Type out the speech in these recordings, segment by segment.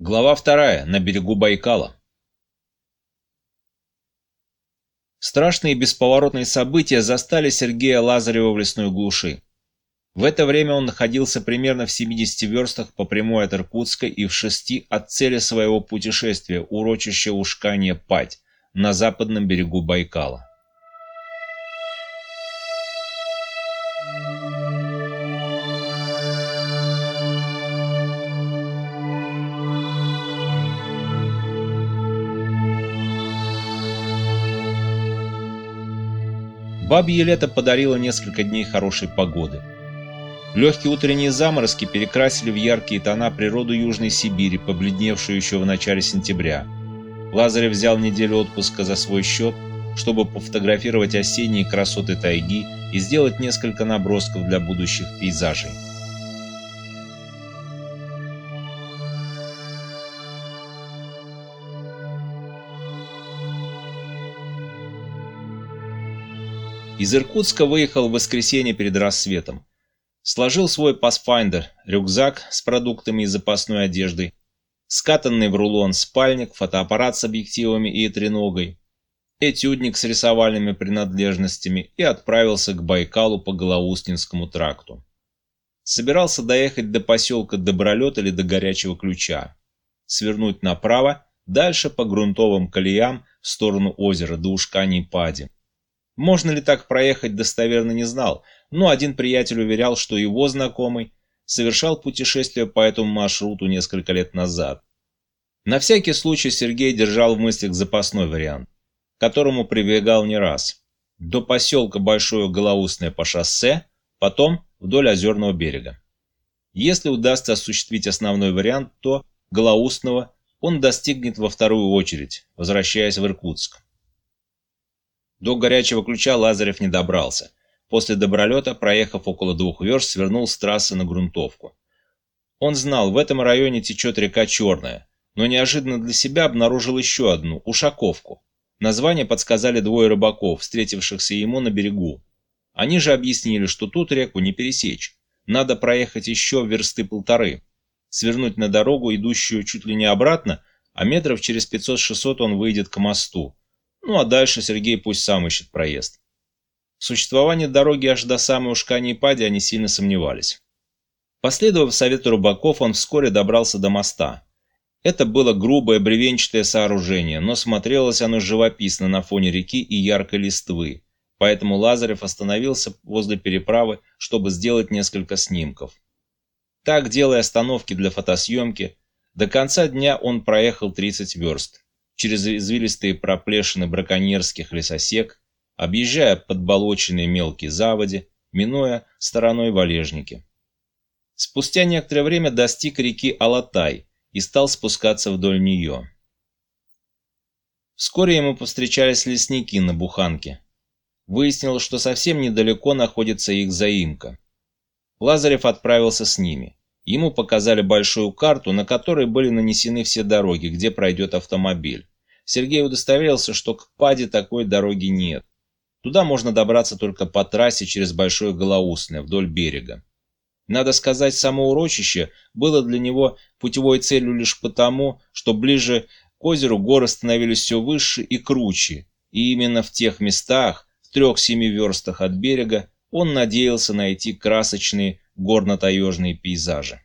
Глава вторая. На берегу Байкала. Страшные бесповоротные события застали Сергея Лазарева в лесной глуши. В это время он находился примерно в 70 верстах по прямой от Иркутска и в шести от цели своего путешествия, урочища Ушкания-Падь, на западном берегу Байкала. Бабье лето подарило несколько дней хорошей погоды. Легкие утренние заморозки перекрасили в яркие тона природу Южной Сибири, побледневшую еще в начале сентября. Лазарев взял неделю отпуска за свой счет, чтобы пофотографировать осенние красоты тайги и сделать несколько набросков для будущих пейзажей. Из Иркутска выехал в воскресенье перед рассветом. Сложил свой Pathfinder, рюкзак с продуктами и запасной одеждой, скатанный в рулон спальник, фотоаппарат с объективами и треногой, этюдник с рисовальными принадлежностями и отправился к Байкалу по Голоустинскому тракту. Собирался доехать до поселка Добролет или до Горячего Ключа, свернуть направо, дальше по грунтовым колеям в сторону озера до Ушкани-Пади. Можно ли так проехать, достоверно не знал, но один приятель уверял, что его знакомый совершал путешествие по этому маршруту несколько лет назад. На всякий случай Сергей держал в мыслях запасной вариант, к которому прибегал не раз. До поселка Большое Голоустное по шоссе, потом вдоль озерного берега. Если удастся осуществить основной вариант, то Голоустного он достигнет во вторую очередь, возвращаясь в Иркутск. До горячего ключа Лазарев не добрался. После добролета, проехав около двух верст, свернул с трассы на грунтовку. Он знал, в этом районе течет река Черная, но неожиданно для себя обнаружил еще одну – Ушаковку. Название подсказали двое рыбаков, встретившихся ему на берегу. Они же объяснили, что тут реку не пересечь. Надо проехать еще версты полторы, свернуть на дорогу, идущую чуть ли не обратно, а метров через 500-600 он выйдет к мосту. Ну а дальше Сергей пусть сам ищет проезд. В существовании дороги аж до самой Ушкани и Пади они сильно сомневались. Последовав совету рыбаков, он вскоре добрался до моста. Это было грубое бревенчатое сооружение, но смотрелось оно живописно на фоне реки и яркой листвы, поэтому Лазарев остановился возле переправы, чтобы сделать несколько снимков. Так, делая остановки для фотосъемки, до конца дня он проехал 30 верст через извилистые проплешины браконьерских лесосек, объезжая подболоченные мелкие заводи, минуя стороной валежники. Спустя некоторое время достиг реки Алатай и стал спускаться вдоль нее. Вскоре ему повстречались лесники на буханке. Выяснилось, что совсем недалеко находится их заимка. Лазарев отправился с ними. Ему показали большую карту, на которой были нанесены все дороги, где пройдет автомобиль. Сергей удостоверился, что к Паде такой дороги нет. Туда можно добраться только по трассе через Большое Голоусное, вдоль берега. Надо сказать, само урочище было для него путевой целью лишь потому, что ближе к озеру горы становились все выше и круче, и именно в тех местах, в трех-семи верстах от берега, он надеялся найти красочные горно-таежные пейзажи.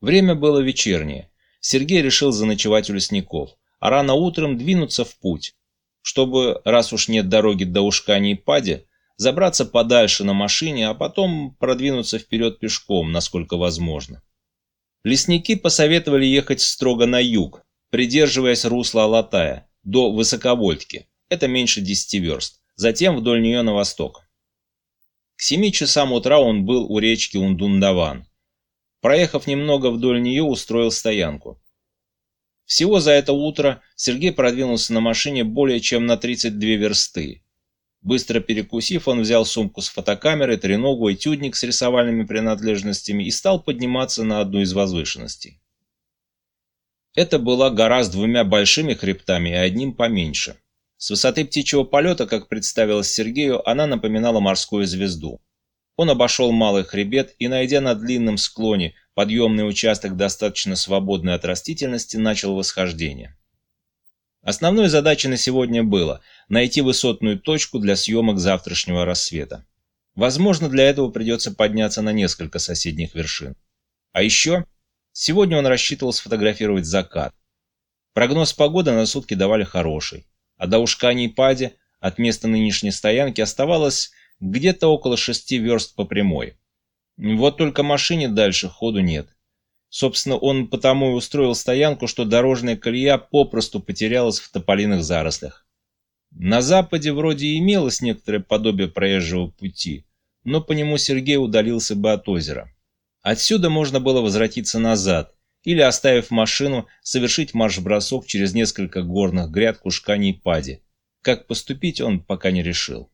Время было вечернее. Сергей решил заночевать у лесников, а рано утром двинуться в путь, чтобы, раз уж нет дороги до Ушкани и Пади, забраться подальше на машине, а потом продвинуться вперед пешком, насколько возможно. Лесники посоветовали ехать строго на юг, придерживаясь русла Алатая, до Высоковольтки, это меньше 10 верст, затем вдоль нее на восток. К семи часам утра он был у речки Ундундаван. Проехав немного вдоль нее, устроил стоянку. Всего за это утро Сергей продвинулся на машине более чем на 32 версты. Быстро перекусив, он взял сумку с фотокамерой, треногу, и этюдник с рисовальными принадлежностями и стал подниматься на одну из возвышенностей. Это была гора с двумя большими хребтами и одним поменьше. С высоты птичьего полета, как представилось Сергею, она напоминала морскую звезду. Он обошел малый хребет и, найдя на длинном склоне подъемный участок, достаточно свободный от растительности, начал восхождение. Основной задачей на сегодня было найти высотную точку для съемок завтрашнего рассвета. Возможно, для этого придется подняться на несколько соседних вершин. А еще, сегодня он рассчитывал сфотографировать закат. Прогноз погоды на сутки давали хороший, а до Ушкани-Пади от места нынешней стоянки оставалось где-то около шести верст по прямой. Вот только машине дальше ходу нет. Собственно, он потому и устроил стоянку, что дорожная колея попросту потерялась в тополиных зарослях. На западе вроде имелось некоторое подобие проезжего пути, но по нему Сергей удалился бы от озера. Отсюда можно было возвратиться назад, или, оставив машину, совершить марш-бросок через несколько горных гряд к Ушкани Пади. Как поступить он пока не решил.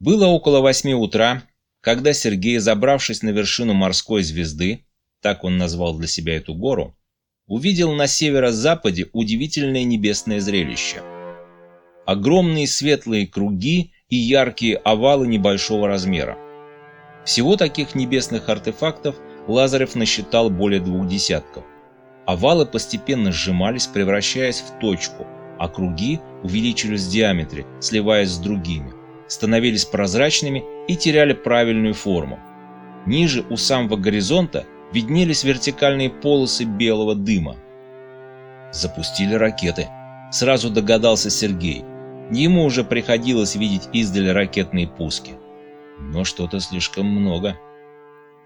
Было около восьми утра, когда Сергей, забравшись на вершину морской звезды, так он назвал для себя эту гору, увидел на северо-западе удивительное небесное зрелище. Огромные светлые круги и яркие овалы небольшого размера. Всего таких небесных артефактов Лазарев насчитал более двух десятков. Овалы постепенно сжимались, превращаясь в точку, а круги увеличились в диаметре, сливаясь с другими, становились прозрачными и теряли правильную форму. Ниже, у самого горизонта, виднелись вертикальные полосы белого дыма. Запустили ракеты. Сразу догадался Сергей. Ему уже приходилось видеть издали ракетные пуски. Но что-то слишком много.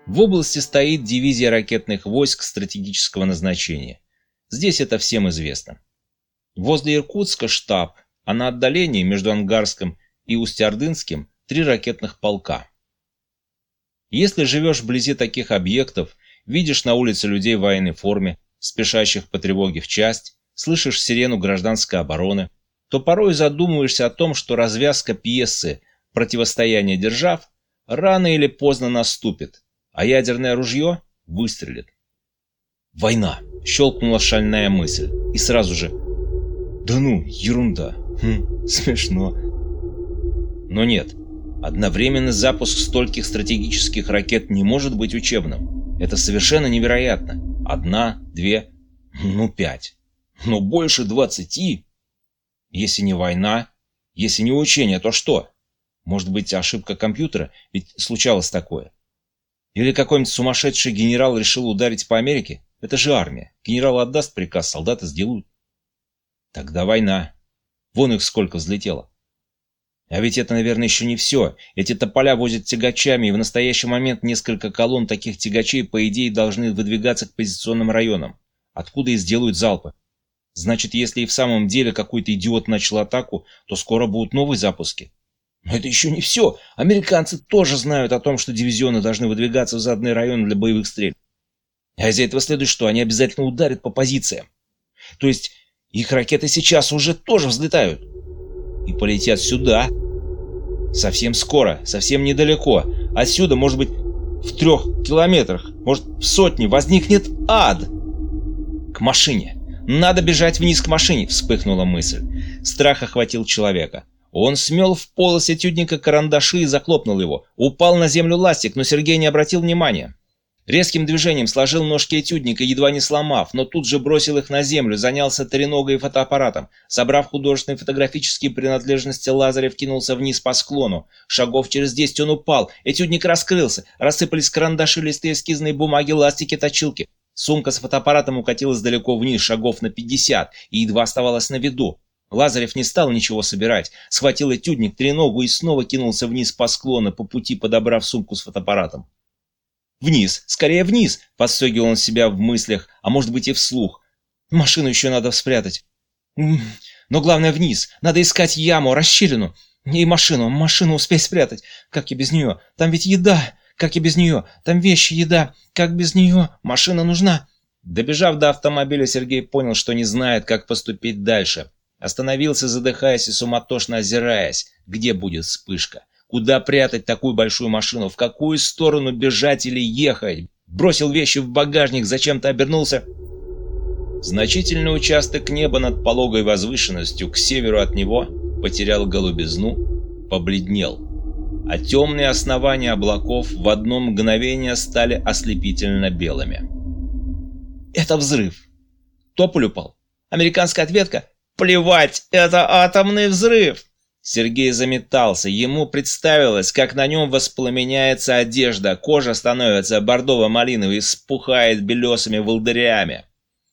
В области стоит дивизия ракетных войск стратегического назначения. Здесь это всем известно. Возле Иркутска штаб, а на отдалении между Ангарском и Устьярдынским три ракетных полка. Если живешь вблизи таких объектов, видишь на улице людей в военной форме, спешащих по тревоге в часть, слышишь сирену гражданской обороны, то порой задумываешься о том, что развязка пьесы «Противостояние держав» рано или поздно наступит, а ядерное ружье выстрелит. «Война!» – щелкнула шальная мысль, и сразу же «Да ну, ерунда! Хм, смешно!» Но нет, одновременный запуск стольких стратегических ракет не может быть учебным. Это совершенно невероятно. Одна, две, ну пять. Но больше двадцати. Если не война, если не учение, то что? Может быть, ошибка компьютера? Ведь случалось такое. Или какой-нибудь сумасшедший генерал решил ударить по Америке? Это же армия. Генерал отдаст приказ, солдаты сделают. Тогда война. Вон их сколько взлетело. А ведь это, наверное, еще не все. Эти тополя возят тягачами, и в настоящий момент несколько колонн таких тягачей, по идее, должны выдвигаться к позиционным районам. Откуда и сделают залпы. Значит, если и в самом деле какой-то идиот начал атаку, то скоро будут новые запуски. Но это еще не все. Американцы тоже знают о том, что дивизионы должны выдвигаться в заданные районы для боевых стрельб. А из этого следует, что они обязательно ударят по позициям. То есть их ракеты сейчас уже тоже взлетают. И полетят сюда, Совсем скоро, совсем недалеко. Отсюда, может быть, в трех километрах, может, в сотне возникнет ад. К машине. Надо бежать вниз к машине, вспыхнула мысль. Страх охватил человека. Он смел в полос этюдника карандаши и захлопнул его. Упал на землю ластик, но Сергей не обратил внимания. Резким движением сложил ножки этюдника, едва не сломав, но тут же бросил их на землю, занялся треногой и фотоаппаратом. Собрав художественные фотографические принадлежности, Лазарев кинулся вниз по склону. Шагов через десять он упал, этюдник раскрылся, рассыпались карандаши, листы эскизной бумаги, ластики, точилки. Сумка с фотоаппаратом укатилась далеко вниз, шагов на пятьдесят, и едва оставалась на виду. Лазарев не стал ничего собирать, схватил этюдник, треногу и снова кинулся вниз по склону, по пути подобрав сумку с фотоаппаратом. Вниз, скорее вниз, подстегивал он себя в мыслях, а может быть и вслух. Машину еще надо спрятать. Но главное вниз, надо искать яму, расщелину. И машину, машину успеть спрятать. Как и без нее? Там ведь еда. Как и без нее? Там вещи, еда. Как без нее? Машина нужна. Добежав до автомобиля, Сергей понял, что не знает, как поступить дальше. Остановился, задыхаясь и суматошно озираясь, где будет вспышка. Куда прятать такую большую машину? В какую сторону бежать или ехать? Бросил вещи в багажник, зачем-то обернулся. Значительный участок неба над пологой возвышенностью к северу от него потерял голубизну, побледнел. а темные основания облаков в одно мгновение стали ослепительно белыми. «Это взрыв! Тополь упал! Американская ответка? Плевать, это атомный взрыв!» Сергей заметался. Ему представилось, как на нем воспламеняется одежда, кожа становится бордово-малиновой и спухает белесыми волдырями.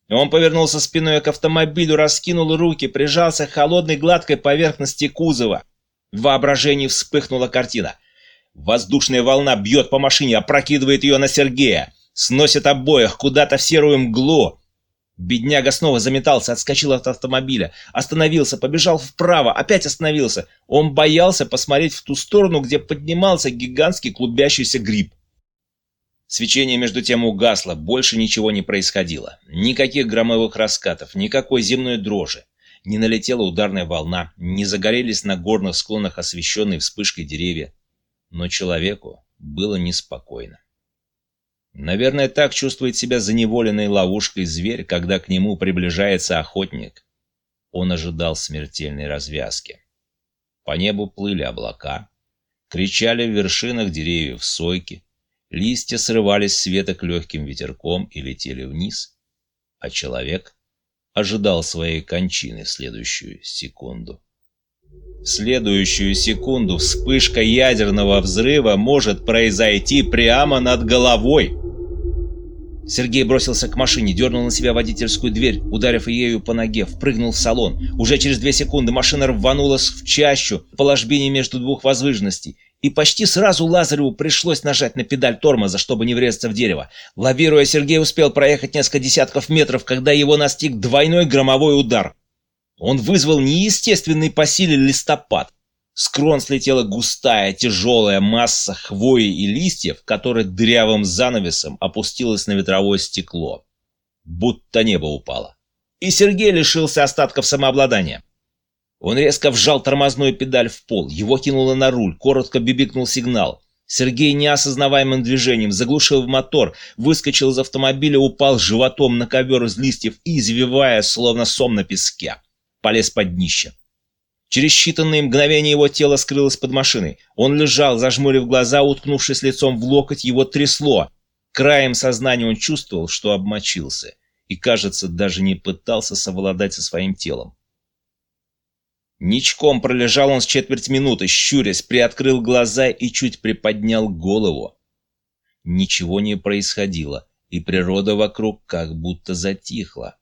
Он повернулся спиной к автомобилю, раскинул руки, прижался к холодной гладкой поверхности кузова. В воображении вспыхнула картина. Воздушная волна бьет по машине, опрокидывает ее на Сергея, сносит обоих куда-то в серую мглу. Бедняга снова заметался, отскочил от автомобиля, остановился, побежал вправо, опять остановился. Он боялся посмотреть в ту сторону, где поднимался гигантский клубящийся гриб. Свечение между тем угасло, больше ничего не происходило. Никаких громовых раскатов, никакой земной дрожи. Не налетела ударная волна, не загорелись на горных склонах освещенные вспышкой деревья. Но человеку было неспокойно. Наверное, так чувствует себя заневоленной ловушкой зверь, когда к нему приближается охотник. Он ожидал смертельной развязки. По небу плыли облака, кричали в вершинах деревьев сойки, листья срывались с веток легким ветерком и летели вниз, а человек ожидал своей кончины в следующую секунду. В следующую секунду вспышка ядерного взрыва может произойти прямо над головой. Сергей бросился к машине, дернул на себя водительскую дверь, ударив ею по ноге, впрыгнул в салон. Уже через две секунды машина рванулась в чащу по ложбине между двух возвышенностей. И почти сразу Лазареву пришлось нажать на педаль тормоза, чтобы не врезаться в дерево. Лавируя, Сергей успел проехать несколько десятков метров, когда его настиг двойной громовой удар. Он вызвал неестественный по силе листопад. С крон слетела густая, тяжелая масса хвои и листьев, которая дырявым занавесом опустилась на ветровое стекло. Будто небо упало. И Сергей лишился остатков самообладания. Он резко вжал тормозную педаль в пол, его кинуло на руль, коротко бибикнул сигнал. Сергей неосознаваемым движением заглушил мотор, выскочил из автомобиля, упал животом на ковер из листьев и, извивая, словно сом на песке, полез под днище. Через считанные мгновения его тело скрылось под машиной. Он лежал, зажмурив глаза, уткнувшись лицом в локоть, его трясло. Краем сознания он чувствовал, что обмочился, и, кажется, даже не пытался совладать со своим телом. Ничком пролежал он с четверть минуты, щурясь, приоткрыл глаза и чуть приподнял голову. Ничего не происходило, и природа вокруг как будто затихла.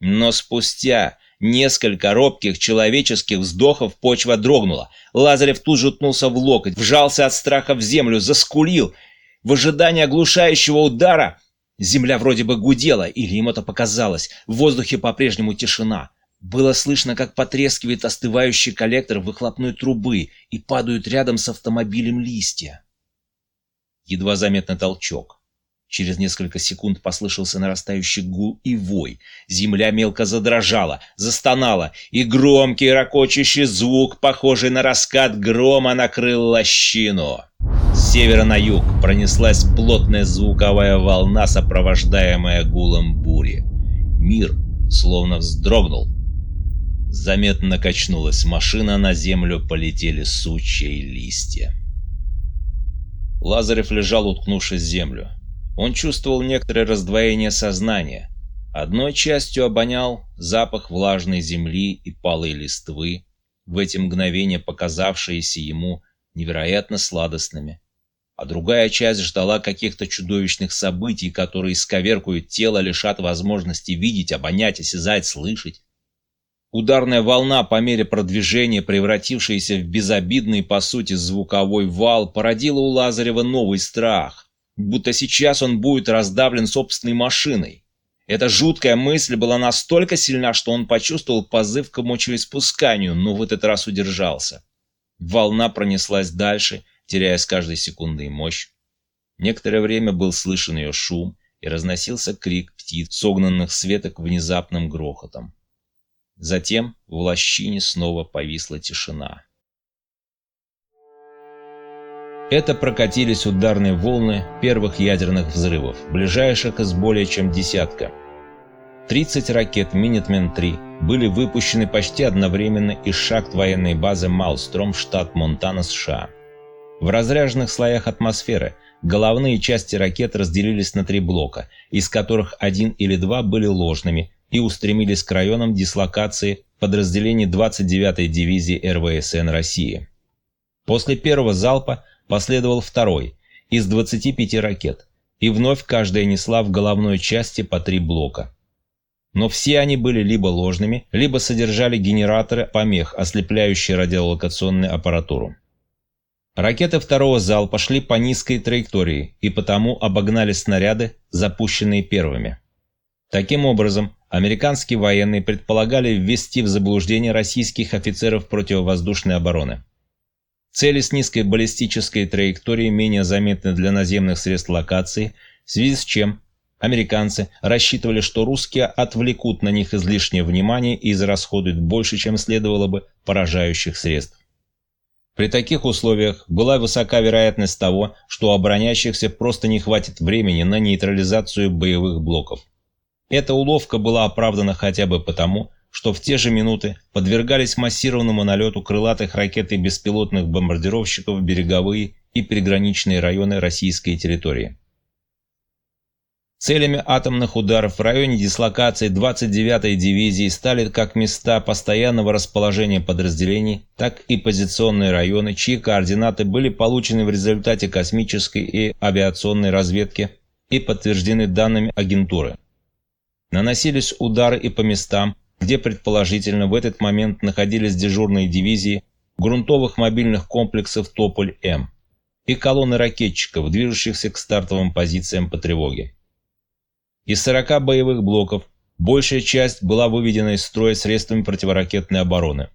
Но спустя Несколько робких человеческих вздохов почва дрогнула. Лазарев тут же уткнулся в локоть, вжался от страха в землю, заскулил. В ожидании оглушающего удара земля вроде бы гудела, или им это показалось. В воздухе по-прежнему тишина. Было слышно, как потрескивает остывающий коллектор выхлопной трубы и падают рядом с автомобилем листья. Едва заметный толчок. Через несколько секунд послышался нарастающий гул и вой. Земля мелко задрожала, застонала, и громкий ракочущий звук, похожий на раскат грома, накрыл лощину. С севера на юг пронеслась плотная звуковая волна, сопровождаемая гулом бури. Мир словно вздрогнул. Заметно качнулась машина, на землю полетели сучья и листья. Лазарев лежал, уткнувшись в землю. Он чувствовал некоторое раздвоение сознания. Одной частью обонял запах влажной земли и палой листвы, в эти мгновения показавшиеся ему невероятно сладостными. А другая часть ждала каких-то чудовищных событий, которые сковеркуют тело, лишат возможности видеть, обонять, осязать, слышать. Ударная волна, по мере продвижения, превратившаяся в безобидный, по сути, звуковой вал, породила у Лазарева новый страх будто сейчас он будет раздавлен собственной машиной. Эта жуткая мысль была настолько сильна, что он почувствовал позыв к мочеиспусканию, но в этот раз удержался. Волна пронеслась дальше, теряя с каждой секундой мощь. Некоторое время был слышен ее шум, и разносился крик птиц, согнанных с веток внезапным грохотом. Затем в лощине снова повисла тишина. Это прокатились ударные волны первых ядерных взрывов, ближайших из более чем десятка. 30 ракет «Минитмен-3» были выпущены почти одновременно из шахт военной базы Малстром, штат Монтана, США. В разряженных слоях атмосферы головные части ракет разделились на три блока, из которых один или два были ложными и устремились к районам дислокации подразделений 29-й дивизии РВСН России. После первого залпа последовал второй из 25 ракет, и вновь каждая несла в головной части по три блока но все они были либо ложными, либо содержали генераторы помех, ослепляющие радиолокационную аппаратуру. Ракеты второго залпа шли по низкой траектории и потому обогнали снаряды, запущенные первыми. Таким образом, американские военные предполагали ввести в заблуждение российских офицеров противовоздушной обороны. Цели с низкой баллистической траекторией менее заметны для наземных средств локации, в связи с чем Американцы рассчитывали, что русские отвлекут на них излишнее внимание и израсходуют больше, чем следовало бы поражающих средств. При таких условиях была высока вероятность того, что у обороняющихся просто не хватит времени на нейтрализацию боевых блоков. Эта уловка была оправдана хотя бы потому, что в те же минуты подвергались массированному налету крылатых ракет и беспилотных бомбардировщиков береговые и приграничные районы российской территории. Целями атомных ударов в районе дислокации 29-й дивизии стали как места постоянного расположения подразделений, так и позиционные районы, чьи координаты были получены в результате космической и авиационной разведки и подтверждены данными агентуры. Наносились удары и по местам, где предположительно в этот момент находились дежурные дивизии грунтовых мобильных комплексов «Тополь-М» и колонны ракетчиков, движущихся к стартовым позициям по тревоге. Из 40 боевых блоков большая часть была выведена из строя средствами противоракетной обороны.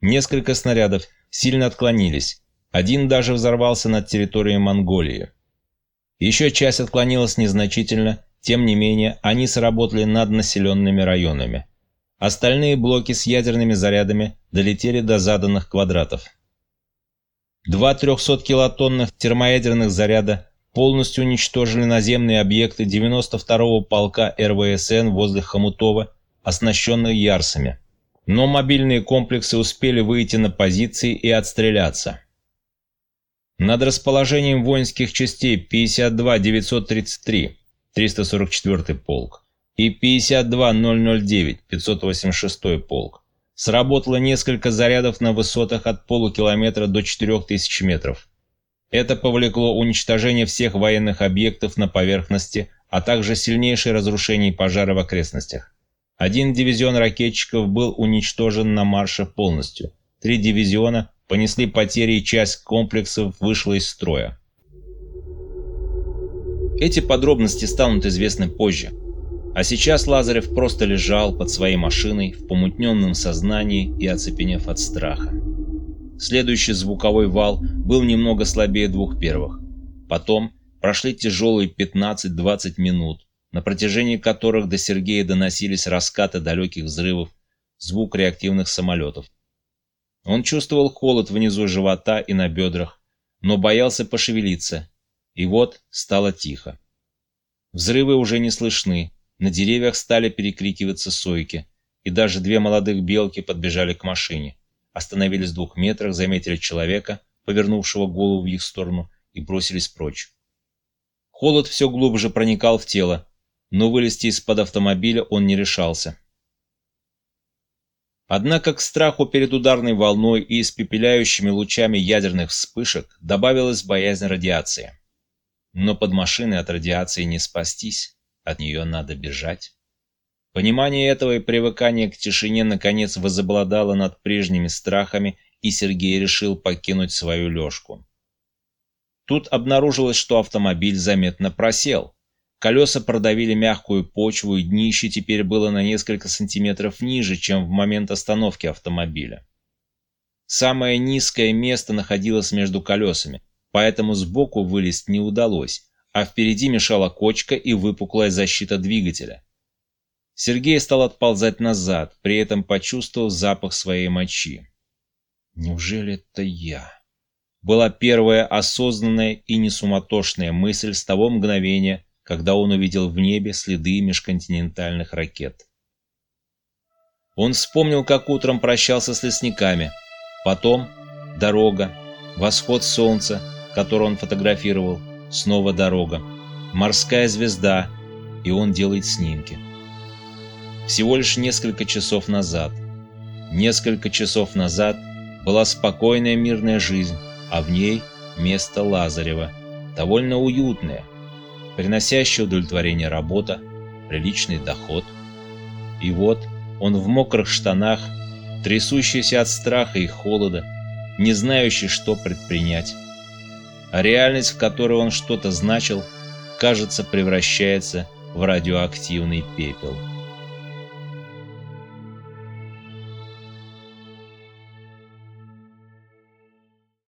Несколько снарядов сильно отклонились, один даже взорвался над территорией Монголии. Еще часть отклонилась незначительно, тем не менее они сработали над населенными районами. Остальные блоки с ядерными зарядами долетели до заданных квадратов. Два 300-килотонных термоядерных заряда полностью уничтожили наземные объекты 92-го полка РВСН возле Хомутова, оснащенных Ярсами. Но мобильные комплексы успели выйти на позиции и отстреляться. Над расположением воинских частей 52-933, 344 полк, и 52-009, 586 полк, сработало несколько зарядов на высотах от полукилометра до 4000 метров. Это повлекло уничтожение всех военных объектов на поверхности, а также сильнейшее разрушение пожара в окрестностях. Один дивизион ракетчиков был уничтожен на марше полностью. Три дивизиона понесли потери и часть комплексов вышла из строя. Эти подробности станут известны позже. А сейчас Лазарев просто лежал под своей машиной в помутненном сознании и оцепенев от страха. Следующий звуковой вал был немного слабее двух первых. Потом прошли тяжелые 15-20 минут, на протяжении которых до Сергея доносились раскаты далеких взрывов, звук реактивных самолетов. Он чувствовал холод внизу живота и на бедрах, но боялся пошевелиться, и вот стало тихо. Взрывы уже не слышны, на деревьях стали перекрикиваться сойки, и даже две молодых белки подбежали к машине остановились в двух метрах, заметили человека, повернувшего голову в их сторону, и бросились прочь. Холод все глубже проникал в тело, но вылезти из-под автомобиля он не решался. Однако к страху перед ударной волной и испепеляющими лучами ядерных вспышек добавилась боязнь радиации. Но под машиной от радиации не спастись, от нее надо бежать. Понимание этого и привыкание к тишине наконец возобладало над прежними страхами, и Сергей решил покинуть свою лёжку. Тут обнаружилось, что автомобиль заметно просел. Колеса продавили мягкую почву, и днище теперь было на несколько сантиметров ниже, чем в момент остановки автомобиля. Самое низкое место находилось между колесами, поэтому сбоку вылезть не удалось, а впереди мешала кочка и выпуклая защита двигателя. Сергей стал отползать назад, при этом почувствовав запах своей мочи. «Неужели это я?» Была первая осознанная и несуматошная мысль с того мгновения, когда он увидел в небе следы межконтинентальных ракет. Он вспомнил, как утром прощался с лесниками. Потом дорога, восход солнца, который он фотографировал, снова дорога, морская звезда, и он делает снимки. Всего лишь несколько часов назад. Несколько часов назад была спокойная мирная жизнь, а в ней место Лазарева, довольно уютное, приносящее удовлетворение работа, приличный доход. И вот он в мокрых штанах, трясущийся от страха и холода, не знающий, что предпринять. А реальность, в которой он что-то значил, кажется, превращается в радиоактивный пепел.